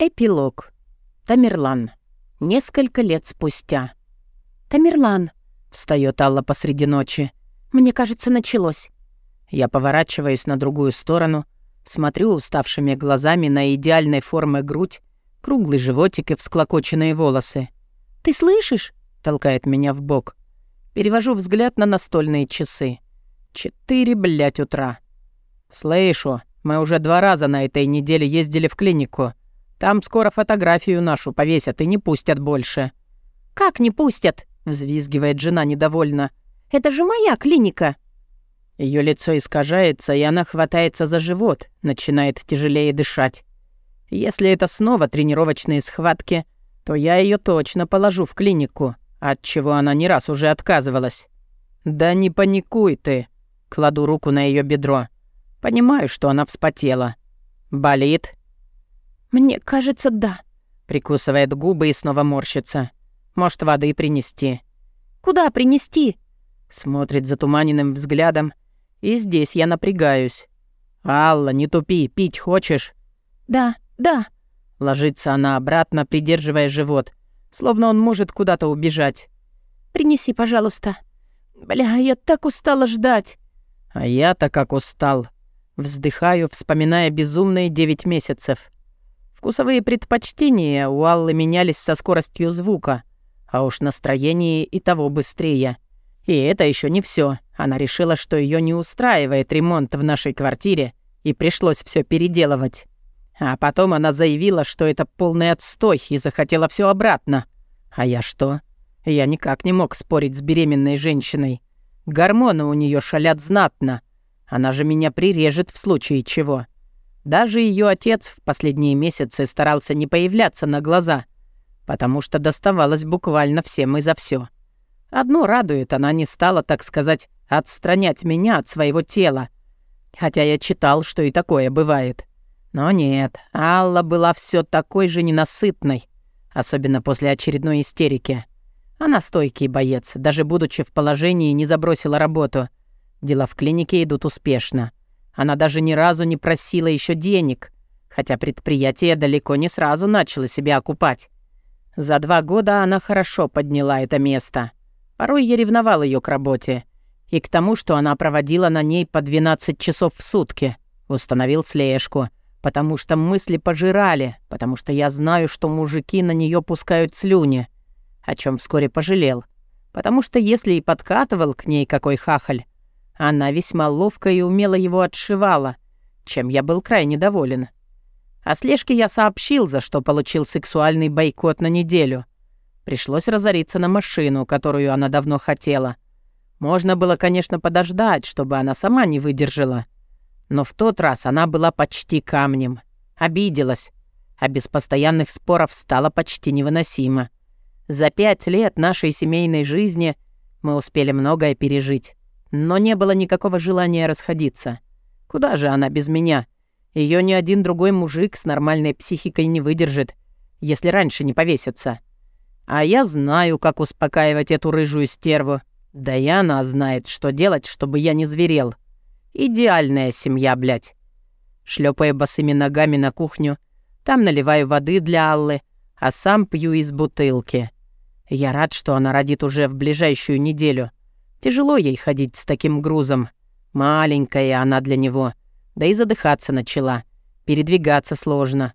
Эпилог. Тамерлан. Несколько лет спустя. «Тамерлан», — встает Алла посреди ночи. «Мне кажется, началось». Я поворачиваюсь на другую сторону, смотрю уставшими глазами на идеальной формы грудь, круглый животик и всклокоченные волосы. «Ты слышишь?» — толкает меня в бок. Перевожу взгляд на настольные часы. Четыре, блядь, утра. «Слышу, мы уже два раза на этой неделе ездили в клинику. Там скоро фотографию нашу повесят и не пустят больше». «Как не пустят?» — взвизгивает жена недовольно. «Это же моя клиника». Ее лицо искажается, и она хватается за живот, начинает тяжелее дышать. Если это снова тренировочные схватки, то я ее точно положу в клинику, от чего она не раз уже отказывалась. «Да не паникуй ты!» — кладу руку на ее бедро. Понимаю, что она вспотела. «Болит?» «Мне кажется, да», — прикусывает губы и снова морщится. «Может, воды принести?» «Куда принести?» Смотрит затуманенным взглядом. И здесь я напрягаюсь. «Алла, не тупи, пить хочешь?» «Да, да». Ложится она обратно, придерживая живот, словно он может куда-то убежать. «Принеси, пожалуйста. Бля, я так устала ждать». «А я-то как устал». Вздыхаю, вспоминая безумные девять месяцев. Вкусовые предпочтения у Аллы менялись со скоростью звука, а уж настроение и того быстрее. И это еще не все. Она решила, что ее не устраивает ремонт в нашей квартире, и пришлось все переделывать. А потом она заявила, что это полный отстой, и захотела все обратно. А я что? Я никак не мог спорить с беременной женщиной. Гормоны у нее шалят знатно. Она же меня прирежет в случае чего. Даже ее отец в последние месяцы старался не появляться на глаза, потому что доставалось буквально всем и за все. Одно радует, она не стала, так сказать, отстранять меня от своего тела. Хотя я читал, что и такое бывает. Но нет, Алла была все такой же ненасытной, особенно после очередной истерики. Она стойкий боец, даже будучи в положении, не забросила работу. Дела в клинике идут успешно. Она даже ни разу не просила еще денег, хотя предприятие далеко не сразу начало себя окупать. За два года она хорошо подняла это место. Порой я ревновал ее к работе и к тому, что она проводила на ней по 12 часов в сутки. Установил слежку, потому что мысли пожирали, потому что я знаю, что мужики на нее пускают слюни, о чем вскоре пожалел. Потому что если и подкатывал к ней какой хахаль, она весьма ловко и умело его отшивала, чем я был крайне доволен. О слежке я сообщил, за что получил сексуальный бойкот на неделю. Пришлось разориться на машину, которую она давно хотела. Можно было, конечно, подождать, чтобы она сама не выдержала. Но в тот раз она была почти камнем. Обиделась. А без постоянных споров стало почти невыносимо. За пять лет нашей семейной жизни мы успели многое пережить. Но не было никакого желания расходиться. Куда же она без меня? Ее ни один другой мужик с нормальной психикой не выдержит, если раньше не повесится. А я знаю, как успокаивать эту рыжую стерву. Да и она знает, что делать, чтобы я не зверел. Идеальная семья, блядь. Шлепая босыми ногами на кухню, там наливаю воды для Аллы, а сам пью из бутылки. Я рад, что она родит уже в ближайшую неделю. Тяжело ей ходить с таким грузом. Маленькая она для него. Да и задыхаться начала. Передвигаться сложно.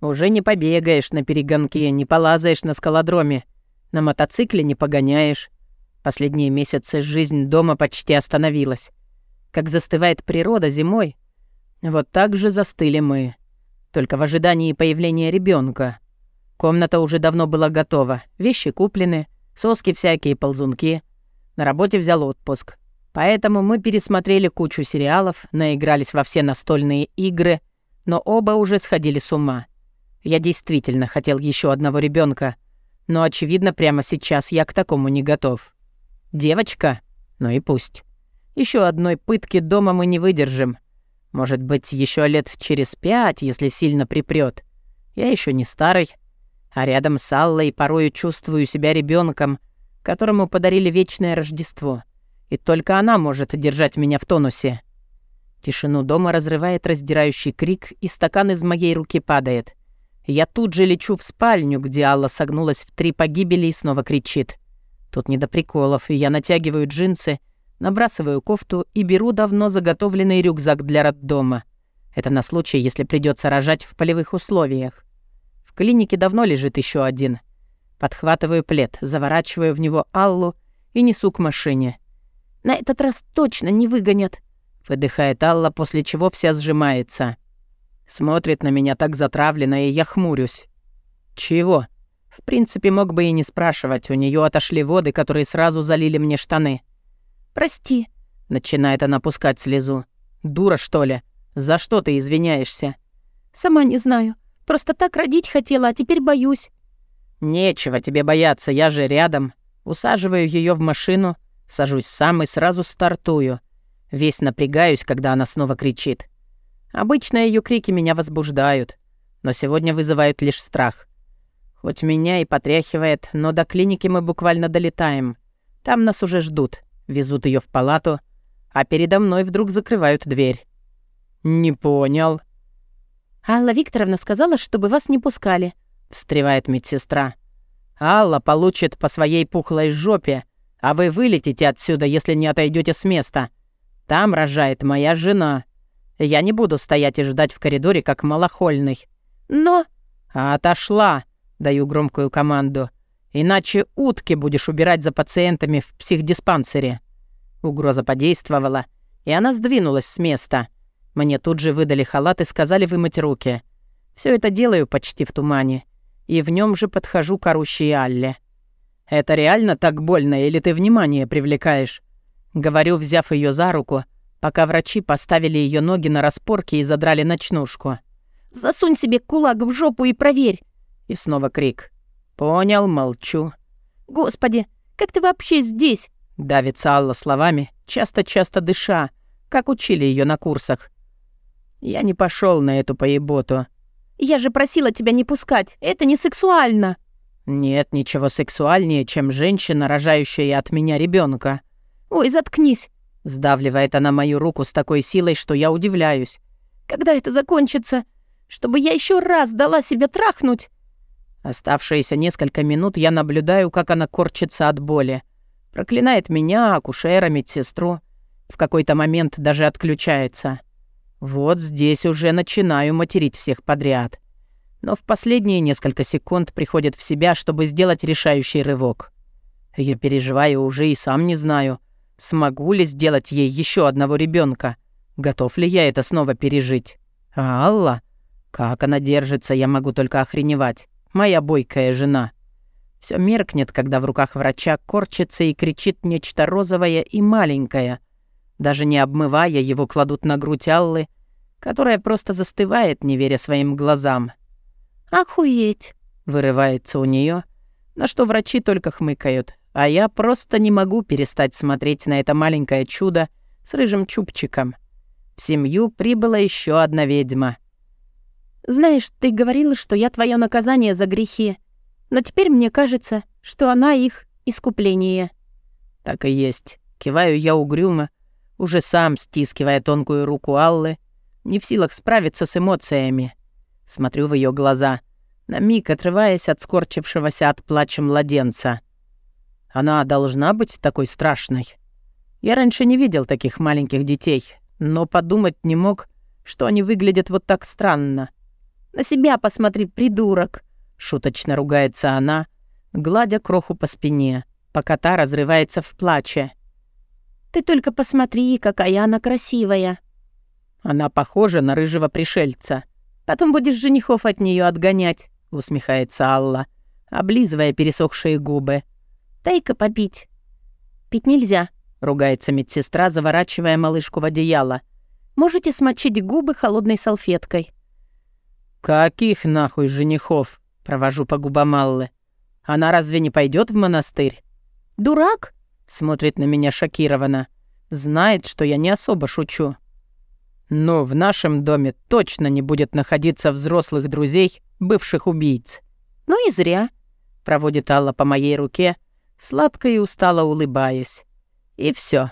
Уже не побегаешь на перегонке, не полазаешь на скалодроме. На мотоцикле не погоняешь. Последние месяцы жизнь дома почти остановилась. Как застывает природа зимой, вот так же застыли мы. Только в ожидании появления ребенка. Комната уже давно была готова. Вещи куплены, соски всякие, ползунки — на работе взял отпуск. Поэтому мы пересмотрели кучу сериалов, наигрались во все настольные игры, но оба уже сходили с ума. Я действительно хотел еще одного ребенка, но, очевидно, прямо сейчас я к такому не готов. Девочка? Ну и пусть. Еще одной пытки дома мы не выдержим. Может быть, еще лет через пять, если сильно припрет. Я еще не старый, а рядом с Аллой порою чувствую себя ребенком, которому подарили вечное Рождество. И только она может держать меня в тонусе. Тишину дома разрывает раздирающий крик, и стакан из моей руки падает. Я тут же лечу в спальню, где Алла согнулась в три погибели и снова кричит. Тут не до приколов, и я натягиваю джинсы, набрасываю кофту и беру давно заготовленный рюкзак для роддома. Это на случай, если придется рожать в полевых условиях. В клинике давно лежит еще один. Подхватываю плед, заворачиваю в него Аллу и несу к машине. «На этот раз точно не выгонят», — выдыхает Алла, после чего вся сжимается. Смотрит на меня так затравленно, и я хмурюсь. «Чего?» В принципе, мог бы и не спрашивать. У нее отошли воды, которые сразу залили мне штаны. «Прости», — начинает она пускать слезу. «Дура, что ли? За что ты извиняешься?» «Сама не знаю. Просто так родить хотела, а теперь боюсь». «Нечего тебе бояться, я же рядом». Усаживаю ее в машину, сажусь сам и сразу стартую. Весь напрягаюсь, когда она снова кричит. Обычно ее крики меня возбуждают, но сегодня вызывают лишь страх. Хоть меня и потряхивает, но до клиники мы буквально долетаем. Там нас уже ждут, везут ее в палату, а передо мной вдруг закрывают дверь. «Не понял». «Алла Викторовна сказала, чтобы вас не пускали», — встревает медсестра. «Алла получит по своей пухлой жопе, а вы вылетите отсюда, если не отойдете с места. Там рожает моя жена. Я не буду стоять и ждать в коридоре, как малохольный». «Но...» «Отошла!» Даю громкую команду. «Иначе утки будешь убирать за пациентами в психдиспансере». Угроза подействовала, и она сдвинулась с места. Мне тут же выдали халат и сказали вымыть руки. Все это делаю почти в тумане. И в нем же подхожу к орущей Алле. «Это реально так больно, или ты внимание привлекаешь?» Говорю, взяв ее за руку, пока врачи поставили ее ноги на распорки и задрали ночнушку. «Засунь себе кулак в жопу и проверь!» И снова крик. «Понял, молчу». «Господи, как ты вообще здесь?» Давится Алла словами, часто-часто дыша, как учили ее на курсах. Я не пошел на эту поеботу. «Я же просила тебя не пускать. Это не сексуально». «Нет ничего сексуальнее, чем женщина, рожающая от меня ребенка. «Ой, заткнись!» Сдавливает она мою руку с такой силой, что я удивляюсь. «Когда это закончится? Чтобы я еще раз дала себе трахнуть?» Оставшиеся несколько минут я наблюдаю, как она корчится от боли. Проклинает меня, акушера, медсестру. В какой-то момент даже отключается. Вот здесь уже начинаю материть всех подряд. Но в последние несколько секунд приходит в себя, чтобы сделать решающий рывок. Я переживаю уже и сам не знаю, смогу ли сделать ей еще одного ребенка. Готов ли я это снова пережить? А Алла? Как она держится, я могу только охреневать моя бойкая жена. Все меркнет, когда в руках врача корчится и кричит нечто розовое и маленькое. Даже не обмывая, его кладут на грудь Аллы, которая просто застывает, не веря своим глазам. «Охуеть!» — вырывается у нее, на что врачи только хмыкают, а я просто не могу перестать смотреть на это маленькое чудо с рыжим чубчиком. В семью прибыла еще одна ведьма — знаешь, ты говорила, что я твое наказание за грехи. Но теперь мне кажется, что она их искупление». «Так и есть. Киваю я угрюмо, уже сам стискивая тонкую руку Аллы, не в силах справиться с эмоциями. Смотрю в ее глаза, на миг отрываясь от скорчившегося от плача младенца. Она должна быть такой страшной. Я раньше не видел таких маленьких детей, но подумать не мог, что они выглядят вот так странно. На себя посмотри, придурок!» Шуточно ругается она, гладя кроху по спине, пока та разрывается в плаче. «Ты только посмотри, какая она красивая!» «Она похожа на рыжего пришельца. Потом будешь женихов от нее отгонять», — усмехается Алла, облизывая пересохшие губы. «Дай-ка попить». «Пить нельзя», — ругается медсестра, заворачивая малышку в одеяло. «Можете смочить губы холодной салфеткой». «Каких нахуй женихов?» — провожу по губам Аллы. «Она разве не пойдет в монастырь?» «Дурак?» — смотрит на меня шокированно. Знает, что я не особо шучу. Но в нашем доме точно не будет находиться взрослых друзей бывших убийц. «Ну и зря», — проводит Алла по моей руке, сладко и устало улыбаясь. И все.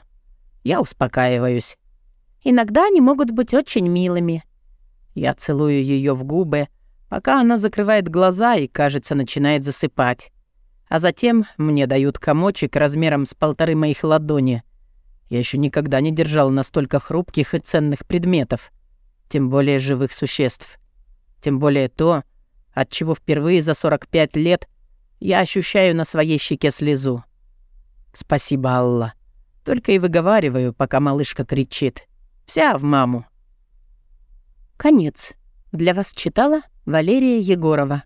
Я успокаиваюсь. Иногда они могут быть очень милыми. Я целую ее в губы, пока она закрывает глаза и, кажется, начинает засыпать. А затем мне дают комочек размером с полторы моих ладони. Я еще никогда не держал настолько хрупких и ценных предметов, тем более живых существ. Тем более то, от чего впервые за 45 лет я ощущаю на своей щеке слезу. Спасибо, Алла. Только и выговариваю, пока малышка кричит. Вся в маму. Конец. Для вас читала Валерия Егорова.